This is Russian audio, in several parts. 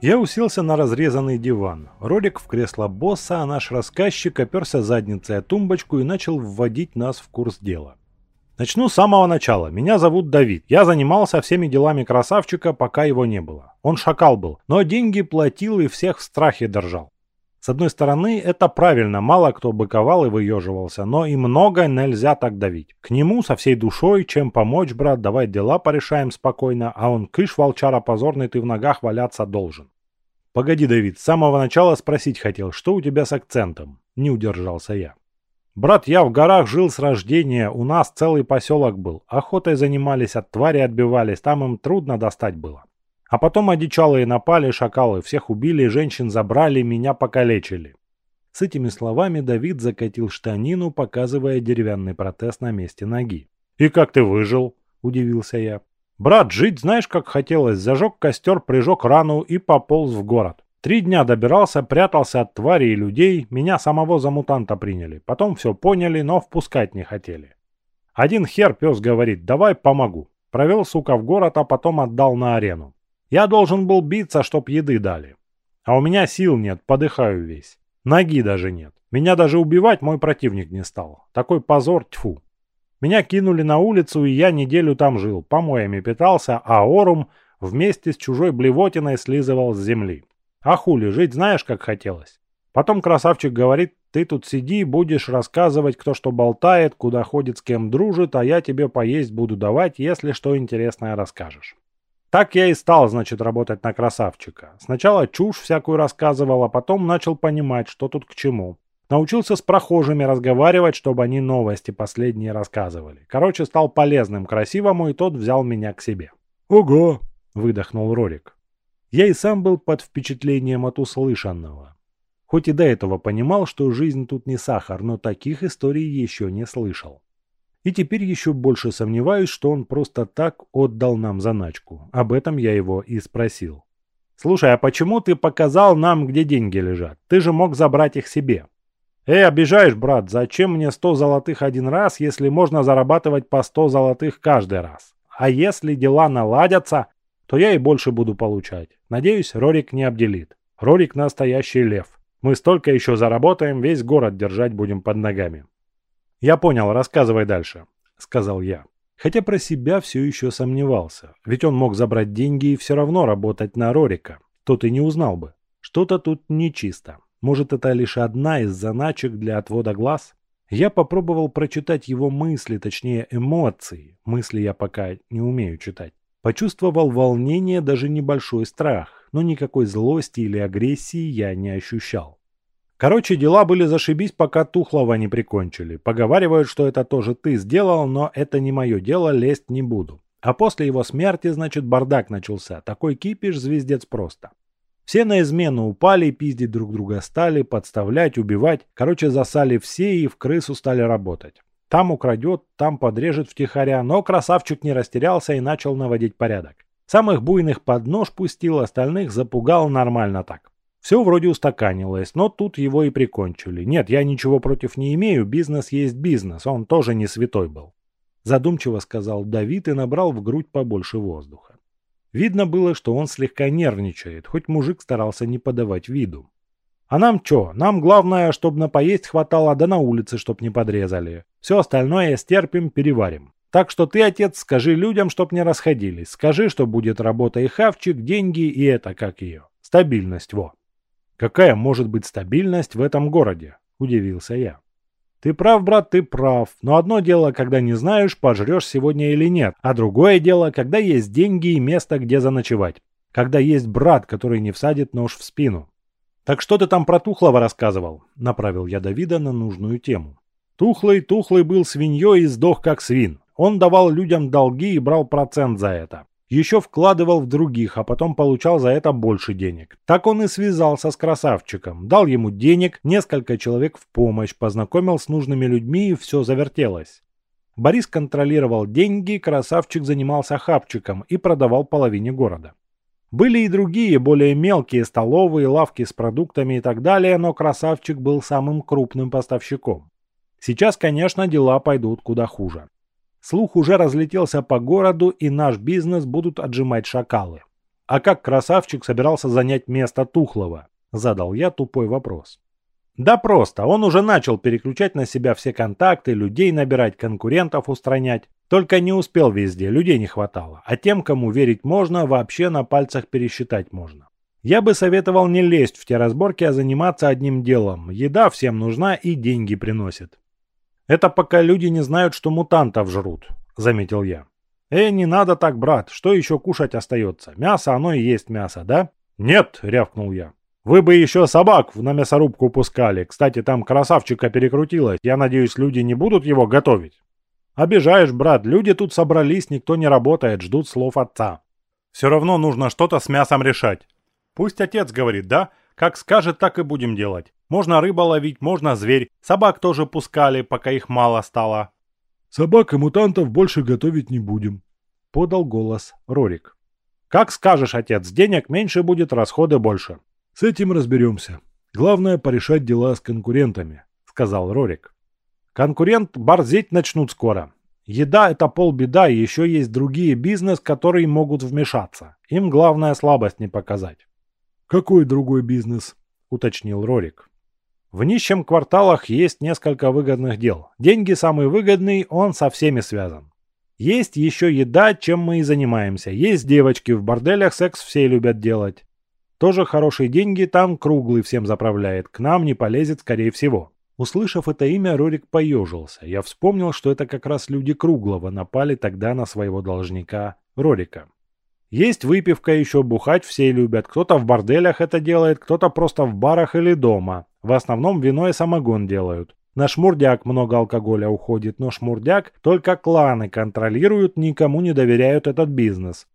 Я уселся на разрезанный диван. Ролик в кресло босса, а наш рассказчик оперся задницей о тумбочку и начал вводить нас в курс дела. Начну с самого начала. Меня зовут Давид. Я занимался всеми делами красавчика, пока его не было. Он шакал был, но деньги платил и всех в страхе держал. С одной стороны, это правильно, мало кто быковал и выеживался, но и много нельзя так давить. К нему со всей душой, чем помочь, брат, давай дела порешаем спокойно, а он кыш, волчара позорный, ты в ногах валяться должен. Погоди, Давид, с самого начала спросить хотел, что у тебя с акцентом? Не удержался я. Брат, я в горах жил с рождения, у нас целый поселок был. Охотой занимались, от твари отбивались, там им трудно достать было. А потом одичалые напали, шакалы, всех убили, женщин забрали, меня покалечили. С этими словами Давид закатил штанину, показывая деревянный протез на месте ноги. «И как ты выжил?» – удивился я. «Брат, жить знаешь, как хотелось. Зажег костер, прижег рану и пополз в город. Три дня добирался, прятался от тварей и людей. Меня самого за мутанта приняли. Потом все поняли, но впускать не хотели. Один хер пес говорит, давай помогу. Провел, сука, в город, а потом отдал на арену. Я должен был биться, чтоб еды дали. А у меня сил нет, подыхаю весь. Ноги даже нет. Меня даже убивать мой противник не стал. Такой позор, тьфу. Меня кинули на улицу, и я неделю там жил. Помоями питался, а орум вместе с чужой блевотиной слизывал с земли. А хули, жить знаешь, как хотелось. Потом красавчик говорит, ты тут сиди, будешь рассказывать, кто что болтает, куда ходит, с кем дружит, а я тебе поесть буду давать, если что интересное расскажешь. Так я и стал, значит, работать на красавчика. Сначала чушь всякую рассказывал, а потом начал понимать, что тут к чему. Научился с прохожими разговаривать, чтобы они новости последние рассказывали. Короче, стал полезным красивому, и тот взял меня к себе. «Ого!» – выдохнул Рорик. Я и сам был под впечатлением от услышанного. Хоть и до этого понимал, что жизнь тут не сахар, но таких историй еще не слышал. И теперь еще больше сомневаюсь, что он просто так отдал нам заначку. Об этом я его и спросил. «Слушай, а почему ты показал нам, где деньги лежат? Ты же мог забрать их себе». «Эй, обижаешь, брат, зачем мне сто золотых один раз, если можно зарабатывать по сто золотых каждый раз? А если дела наладятся, то я и больше буду получать. Надеюсь, Рорик не обделит. Рорик настоящий лев. Мы столько еще заработаем, весь город держать будем под ногами». «Я понял, рассказывай дальше», — сказал я. Хотя про себя все еще сомневался, ведь он мог забрать деньги и все равно работать на Рорика. Тот и не узнал бы. Что-то тут нечисто. Может, это лишь одна из заначек для отвода глаз? Я попробовал прочитать его мысли, точнее эмоции. Мысли я пока не умею читать. Почувствовал волнение, даже небольшой страх, но никакой злости или агрессии я не ощущал. Короче, дела были зашибись, пока Тухлова не прикончили. Поговаривают, что это тоже ты сделал, но это не мое дело, лезть не буду. А после его смерти, значит, бардак начался. Такой кипиш, звездец просто. Все на измену упали, пиздить друг друга стали, подставлять, убивать. Короче, засали все и в крысу стали работать. Там украдет, там подрежет втихаря, но красавчик не растерялся и начал наводить порядок. Самых буйных под нож пустил, остальных запугал нормально так. Все вроде устаканилось, но тут его и прикончили. Нет, я ничего против не имею, бизнес есть бизнес, он тоже не святой был. Задумчиво сказал Давид и набрал в грудь побольше воздуха. Видно было, что он слегка нервничает, хоть мужик старался не подавать виду. А нам чё? Нам главное, чтобы на поесть хватало, да на улице, чтоб не подрезали. Все остальное стерпим, переварим. Так что ты, отец, скажи людям, чтоб не расходились. Скажи, что будет работа и хавчик, деньги и это как ее. Стабильность, во. Какая может быть стабильность в этом городе? Удивился я. Ты прав, брат, ты прав. Но одно дело, когда не знаешь, пожрешь сегодня или нет. А другое дело, когда есть деньги и место, где заночевать. Когда есть брат, который не всадит нож в спину. Так что ты там про Тухлого рассказывал? Направил я Давида на нужную тему. Тухлый, Тухлый был свиньей и сдох как свин. Он давал людям долги и брал процент за это. Еще вкладывал в других, а потом получал за это больше денег. Так он и связался с красавчиком. Дал ему денег, несколько человек в помощь, познакомил с нужными людьми и все завертелось. Борис контролировал деньги, красавчик занимался хапчиком и продавал половине города. Были и другие, более мелкие столовые, лавки с продуктами и так далее, но красавчик был самым крупным поставщиком. Сейчас, конечно, дела пойдут куда хуже. Слух уже разлетелся по городу, и наш бизнес будут отжимать шакалы. А как красавчик собирался занять место Тухлого? Задал я тупой вопрос. Да просто, он уже начал переключать на себя все контакты, людей набирать, конкурентов устранять. Только не успел везде, людей не хватало. А тем, кому верить можно, вообще на пальцах пересчитать можно. Я бы советовал не лезть в те разборки, а заниматься одним делом. Еда всем нужна и деньги приносит. Это пока люди не знают, что мутантов жрут, заметил я. Э, не надо так, брат, что еще кушать остается? Мясо, оно и есть мясо, да? Нет, рявкнул я. Вы бы еще собак на мясорубку пускали. Кстати, там красавчика перекрутилось. Я надеюсь, люди не будут его готовить. Обижаешь, брат. Люди тут собрались, никто не работает, ждут слов отца. Все равно нужно что-то с мясом решать. Пусть отец говорит, да? Как скажет, так и будем делать. Можно рыба ловить, можно зверь. Собак тоже пускали, пока их мало стало. Собак и мутантов больше готовить не будем. Подал голос Рорик. Как скажешь, отец, денег меньше будет, расходы больше. «С этим разберемся. Главное – порешать дела с конкурентами», – сказал Рорик. «Конкурент борзеть начнут скоро. Еда – это полбеда, и еще есть другие бизнес, которые могут вмешаться. Им главное слабость не показать». «Какой другой бизнес?» – уточнил Рорик. В нищем кварталах есть несколько выгодных дел. Деньги самый выгодный, он со всеми связан. Есть еще еда, чем мы и занимаемся. Есть девочки, в борделях секс все любят делать. Тоже хорошие деньги, там круглый всем заправляет, к нам не полезет, скорее всего. Услышав это имя, Рорик поежился. Я вспомнил, что это как раз люди Круглого напали тогда на своего должника Рорика. Есть выпивка еще, бухать все любят. Кто-то в борделях это делает, кто-то просто в барах или дома. В основном вино и самогон делают. На шмурдяк много алкоголя уходит, но шмурдяк только кланы контролируют, никому не доверяют этот бизнес.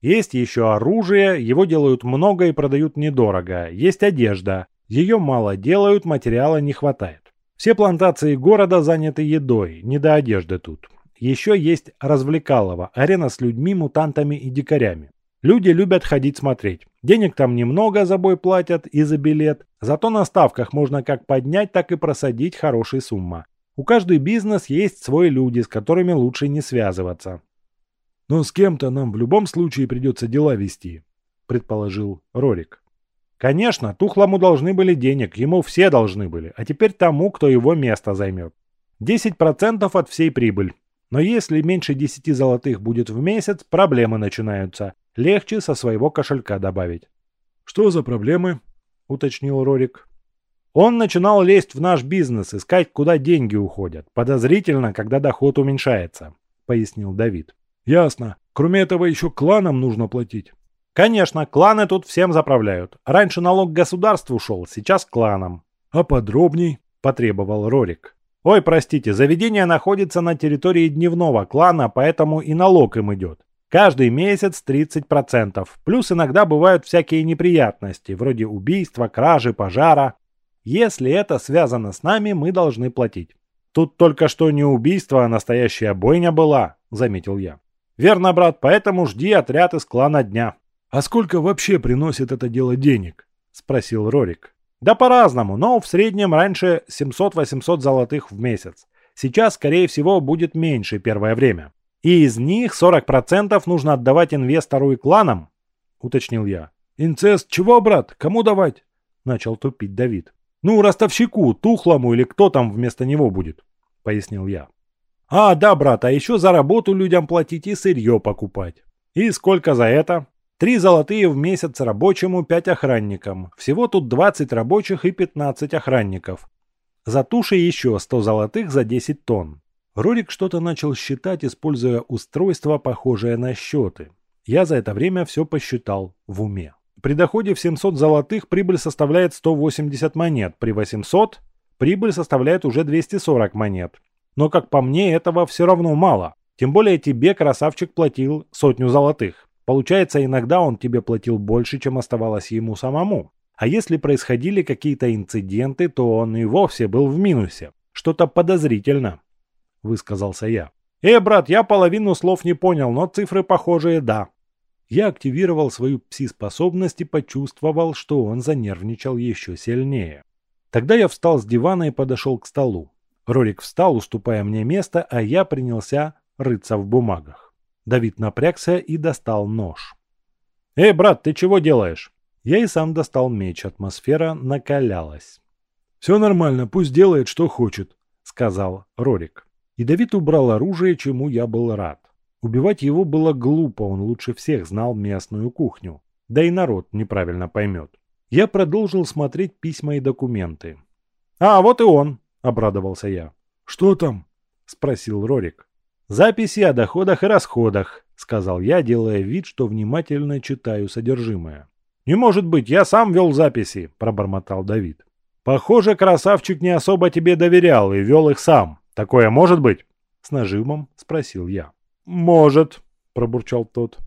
Есть еще оружие, его делают много и продают недорого. Есть одежда, ее мало делают, материала не хватает. Все плантации города заняты едой, не до одежды тут. Еще есть развлекалово, арена с людьми, мутантами и дикарями. Люди любят ходить смотреть. Денег там немного за бой платят и за билет. Зато на ставках можно как поднять, так и просадить хорошие сумма. У каждый бизнес есть свои люди, с которыми лучше не связываться. Но с кем-то нам в любом случае придется дела вести, предположил Рорик. Конечно, Тухлому должны были денег, ему все должны были, а теперь тому, кто его место займет. 10% от всей прибыль. Но если меньше 10 золотых будет в месяц, проблемы начинаются. Легче со своего кошелька добавить. «Что за проблемы?» – уточнил Рорик. Он начинал лезть в наш бизнес, искать, куда деньги уходят. Подозрительно, когда доход уменьшается, пояснил Давид. Ясно. Кроме этого еще кланам нужно платить. Конечно, кланы тут всем заправляют. Раньше налог государству шел, сейчас кланам. А подробней? Потребовал Рорик. Ой, простите, заведение находится на территории дневного клана, поэтому и налог им идет. Каждый месяц 30%. Плюс иногда бывают всякие неприятности, вроде убийства, кражи, пожара. Если это связано с нами, мы должны платить. Тут только что не убийство, а настоящая бойня была, заметил я. «Верно, брат, поэтому жди отряд из клана дня». «А сколько вообще приносит это дело денег?» – спросил Рорик. «Да по-разному, но в среднем раньше 700-800 золотых в месяц. Сейчас, скорее всего, будет меньше первое время. И из них 40% нужно отдавать инвестору и кланам», – уточнил я. «Инцест чего, брат? Кому давать?» – начал тупить Давид. «Ну, ростовщику, тухлому или кто там вместо него будет», – пояснил я. А, да, брат, а еще за работу людям платить и сырье покупать. И сколько за это? Три золотые в месяц рабочему, пять охранникам. Всего тут 20 рабочих и 15 охранников. За туши еще 100 золотых за 10 тонн. Рорик что-то начал считать, используя устройство, похожее на счеты. Я за это время все посчитал в уме. При доходе в 700 золотых прибыль составляет 180 монет, при 800 прибыль составляет уже 240 монет. Но, как по мне, этого все равно мало. Тем более тебе красавчик платил сотню золотых. Получается, иногда он тебе платил больше, чем оставалось ему самому. А если происходили какие-то инциденты, то он и вовсе был в минусе. Что-то подозрительно, высказался я. «Эй, брат, я половину слов не понял, но цифры похожие, да». Я активировал свою пси-способность и почувствовал, что он занервничал еще сильнее. Тогда я встал с дивана и подошел к столу. Рорик встал, уступая мне место, а я принялся рыться в бумагах. Давид напрягся и достал нож. «Эй, брат, ты чего делаешь?» Я и сам достал меч, атмосфера накалялась. «Все нормально, пусть делает, что хочет», — сказал Рорик. И Давид убрал оружие, чему я был рад. Убивать его было глупо, он лучше всех знал местную кухню. Да и народ неправильно поймет. Я продолжил смотреть письма и документы. «А, вот и он!» – обрадовался я. «Что там?» – спросил Рорик. «Записи о доходах и расходах», – сказал я, делая вид, что внимательно читаю содержимое. «Не может быть, я сам вел записи», – пробормотал Давид. «Похоже, красавчик не особо тебе доверял и вел их сам. Такое может быть?» С нажимом спросил я. «Может», – пробурчал тот.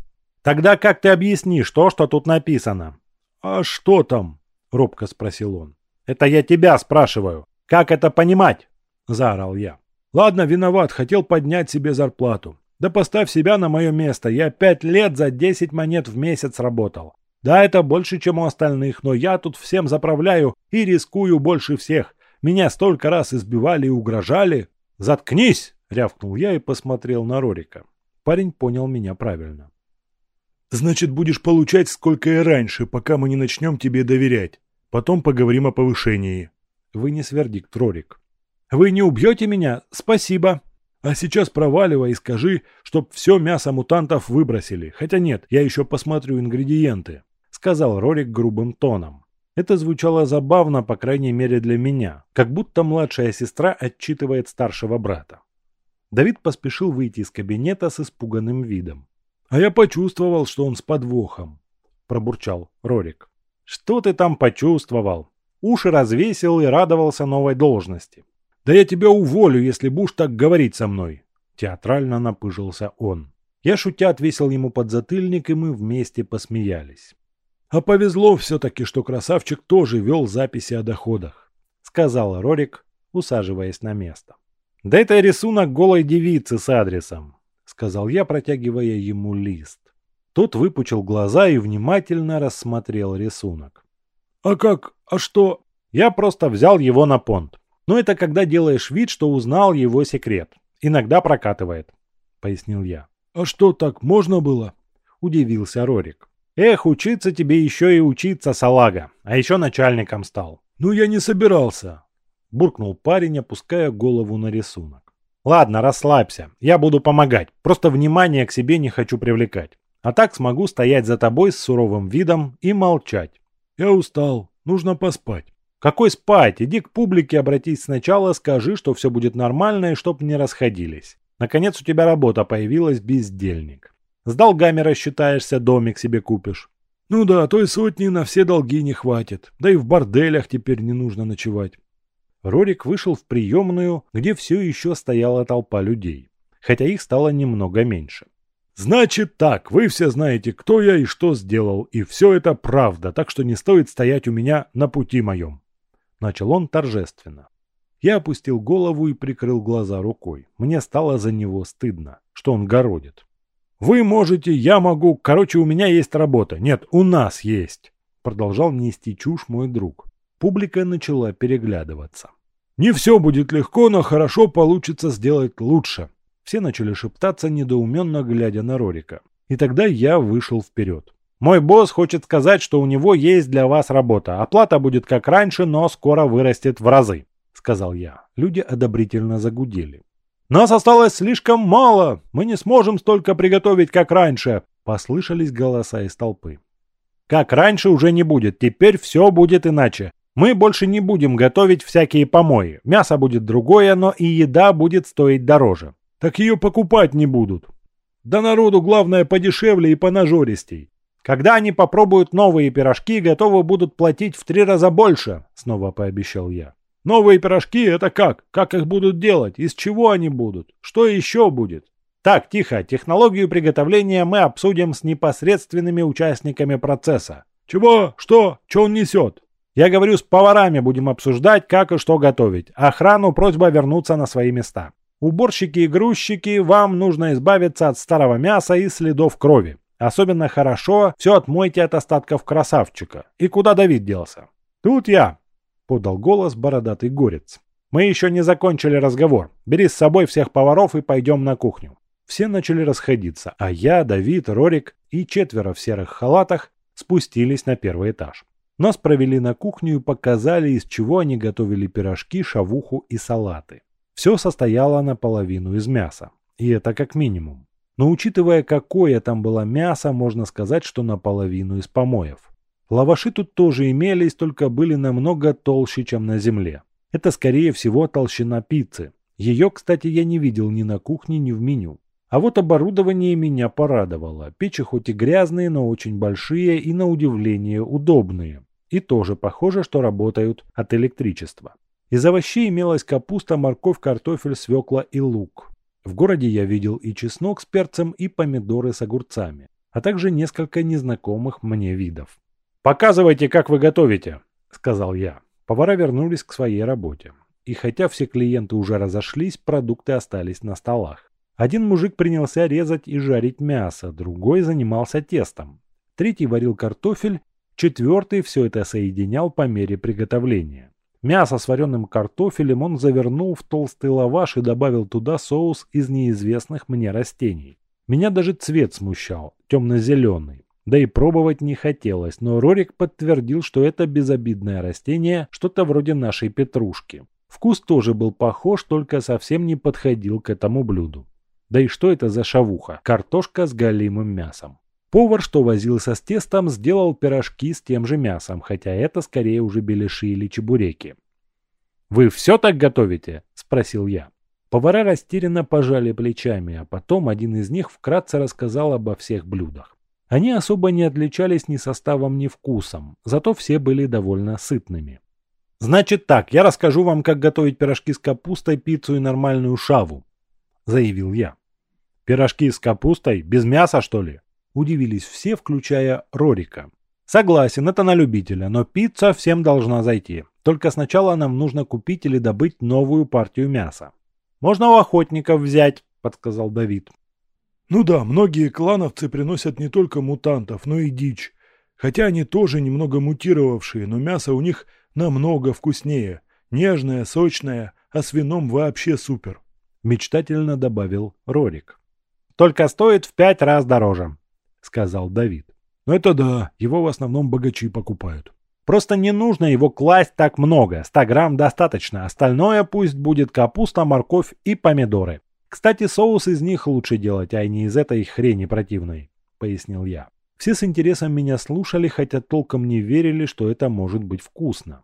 «Тогда как ты объяснишь то, что тут написано?» «А что там?» – робко спросил он. «Это я тебя спрашиваю. Как это понимать?» – заорал я. «Ладно, виноват, хотел поднять себе зарплату. Да поставь себя на мое место. Я пять лет за десять монет в месяц работал. Да, это больше, чем у остальных, но я тут всем заправляю и рискую больше всех. Меня столько раз избивали и угрожали. Заткнись!» — рявкнул я и посмотрел на Рорика. Парень понял меня правильно. «Значит, будешь получать, сколько и раньше, пока мы не начнем тебе доверять. Потом поговорим о повышении». Вынес вердикт Рорик. «Вы не убьете меня? Спасибо!» А сейчас проваливай и скажи, чтоб все мясо мутантов выбросили. Хотя нет, я еще посмотрю ингредиенты сказал Рорик грубым тоном. Это звучало забавно, по крайней мере для меня, как будто младшая сестра отчитывает старшего брата. Давид поспешил выйти из кабинета с испуганным видом. «А я почувствовал, что он с подвохом», – пробурчал Рорик. «Что ты там почувствовал?» Уши развесил и радовался новой должности. «Да я тебя уволю, если будешь так говорить со мной!» Театрально напыжился он. Я шутя отвесил ему подзатыльник, и мы вместе посмеялись. А повезло все-таки, что красавчик тоже вел записи о доходах, сказал Рорик, усаживаясь на место. Да это рисунок голой девицы с адресом, сказал я, протягивая ему лист. Тот выпучил глаза и внимательно рассмотрел рисунок. А как? А что? Я просто взял его на понт. Но это когда делаешь вид, что узнал его секрет. Иногда прокатывает, пояснил я. А что, так можно было? Удивился Рорик. Эх, учиться тебе еще и учиться, салага. А еще начальником стал. Ну я не собирался. Буркнул парень, опуская голову на рисунок. Ладно, расслабься. Я буду помогать. Просто внимание к себе не хочу привлекать. А так смогу стоять за тобой с суровым видом и молчать. Я устал. Нужно поспать. Какой спать? Иди к публике, обратись сначала, скажи, что все будет нормально и чтоб не расходились. Наконец у тебя работа появилась, бездельник. С долгами рассчитаешься, домик себе купишь. Ну да, той сотни на все долги не хватит. Да и в борделях теперь не нужно ночевать. Рорик вышел в приемную, где все еще стояла толпа людей, хотя их стало немного меньше. «Значит так, вы все знаете, кто я и что сделал, и все это правда, так что не стоит стоять у меня на пути моем», — начал он торжественно. Я опустил голову и прикрыл глаза рукой. Мне стало за него стыдно, что он городит. Вы можете, я могу, короче, у меня есть работа. Нет, у нас есть. Продолжал нести чушь мой друг. Публика начала переглядываться. Не все будет легко, но хорошо получится сделать лучше. Все начали шептаться, недоуменно глядя на Рорика. И тогда я вышел вперед. Мой босс хочет сказать, что у него есть для вас работа. Оплата будет как раньше, но скоро вырастет в разы, сказал я. Люди одобрительно загудели. «Нас осталось слишком мало! Мы не сможем столько приготовить, как раньше!» Послышались голоса из толпы. «Как раньше уже не будет, теперь все будет иначе. Мы больше не будем готовить всякие помои. Мясо будет другое, но и еда будет стоить дороже. Так ее покупать не будут. Да народу главное подешевле и понажористей. Когда они попробуют новые пирожки, готовы будут платить в три раза больше, снова пообещал я. Новые пирожки – это как? Как их будут делать? Из чего они будут? Что еще будет? Так, тихо. Технологию приготовления мы обсудим с непосредственными участниками процесса. Чего? Что? Что он несет? Я говорю, с поварами будем обсуждать, как и что готовить. Охрану просьба вернуться на свои места. Уборщики и грузчики, вам нужно избавиться от старого мяса и следов крови. Особенно хорошо все отмойте от остатков красавчика. И куда Давид делся? Тут я, подал голос бородатый горец. Мы еще не закончили разговор. Бери с собой всех поваров и пойдем на кухню. Все начали расходиться, а я, Давид, Рорик и четверо в серых халатах спустились на первый этаж. Нас провели на кухню и показали, из чего они готовили пирожки, шавуху и салаты. Все состояло наполовину из мяса. И это как минимум. Но учитывая, какое там было мясо, можно сказать, что наполовину из помоев. Лаваши тут тоже имелись, только были намного толще, чем на земле. Это, скорее всего, толщина пиццы. Ее, кстати, я не видел ни на кухне, ни в меню. А вот оборудование меня порадовало. Печи хоть и грязные, но очень большие и, на удивление, удобные. И тоже похоже, что работают от электричества. Из овощей имелась капуста, морковь, картофель, свекла и лук. В городе я видел и чеснок с перцем, и помидоры с огурцами, а также несколько незнакомых мне видов. «Показывайте, как вы готовите», — сказал я. Повара вернулись к своей работе. И хотя все клиенты уже разошлись, продукты остались на столах. Один мужик принялся резать и жарить мясо, другой занимался тестом. Третий варил картофель, четвертый все это соединял по мере приготовления. Мясо с вареным картофелем он завернул в толстый лаваш и добавил туда соус из неизвестных мне растений. Меня даже цвет смущал, темно-зеленый. Да и пробовать не хотелось, но Рорик подтвердил, что это безобидное растение, что-то вроде нашей петрушки. Вкус тоже был похож, только совсем не подходил к этому блюду. Да и что это за шавуха? Картошка с галимым мясом. Повар, что возился с тестом, сделал пирожки с тем же мясом, хотя это скорее уже беляши или чебуреки. «Вы все так готовите?» – спросил я. Повара растерянно пожали плечами, а потом один из них вкратце рассказал обо всех блюдах. Они особо не отличались ни составом, ни вкусом, зато все были довольно сытными. «Значит так, я расскажу вам, как готовить пирожки с капустой, пиццу и нормальную шаву», – заявил я. «Пирожки с капустой? Без мяса, что ли?» Удивились все, включая Рорика. Согласен, это на любителя, но пицца всем должна зайти. Только сначала нам нужно купить или добыть новую партию мяса. Можно у охотников взять, подсказал Давид. Ну да, многие клановцы приносят не только мутантов, но и дичь. Хотя они тоже немного мутировавшие, но мясо у них намного вкуснее. Нежное, сочное, а с вином вообще супер. Мечтательно добавил Рорик. Только стоит в пять раз дороже сказал Давид. Но это да, его в основном богачи покупают. Просто не нужно его класть так много, 100 грамм достаточно, остальное пусть будет капуста, морковь и помидоры. Кстати, соус из них лучше делать, а не из этой хрени противной, пояснил я. Все с интересом меня слушали, хотя толком не верили, что это может быть вкусно.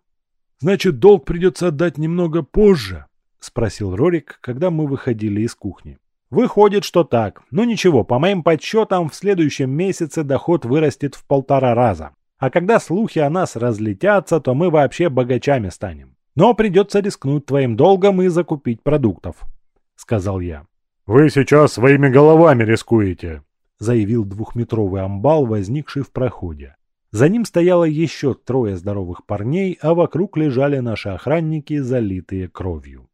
«Значит, долг придется отдать немного позже?» – спросил Рорик, когда мы выходили из кухни. Выходит, что так. Ну ничего, по моим подсчетам, в следующем месяце доход вырастет в полтора раза. А когда слухи о нас разлетятся, то мы вообще богачами станем. Но придется рискнуть твоим долгом и закупить продуктов», — сказал я. «Вы сейчас своими головами рискуете», — заявил двухметровый амбал, возникший в проходе. За ним стояло еще трое здоровых парней, а вокруг лежали наши охранники, залитые кровью.